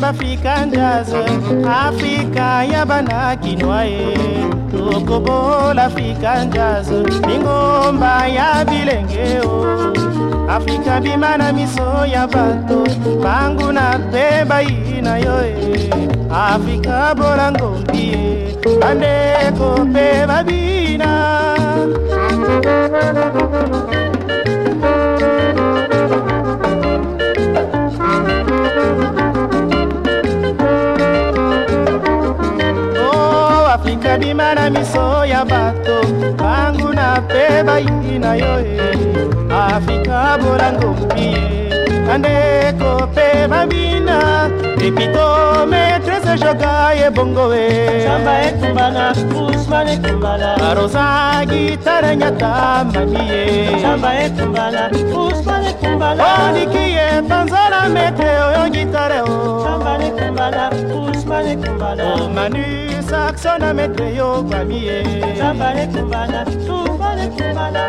bafika ndaze afika ya banakinwa ye tokobola fika ndaze lingomba ya bilenge o afika bima na miso ya bato bangu na mpe bayi na yo e afika bola ngombi ye bandeko mpe babina akadima na miso ya bato banguna mpe bayingi na yo e afrika bolango mpie bandeko mpe babina epito maîtrese joga ebongo e samba etumbana usman etumbana barosa gitare nyata mami ye samba etumbana usman etumbana oliki ye panzola metre kumbala usmane kumbala omanu sakso na metre yo kwami ye nambale kumbala tumbale kumbala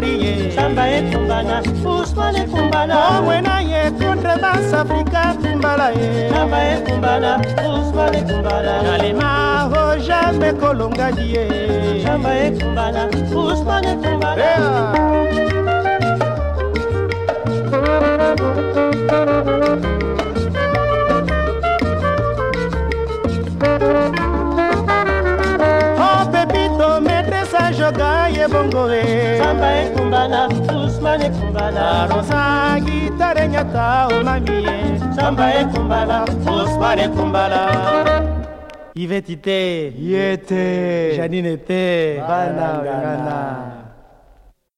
marie samba etumbana usman ekumbala omwena ye kontrebas afrika tumbala ye samba ekumbala usman ekumbala nalema ho jamai kolongadi ye samba ekumbala usman ekumbala yeah. jogar. ye bongoe samba ekumbana usman ekumbana rosa gitare nyata omamie samba ekumbana usman ekumbala Yvette était, Yete, Janine était, Banana.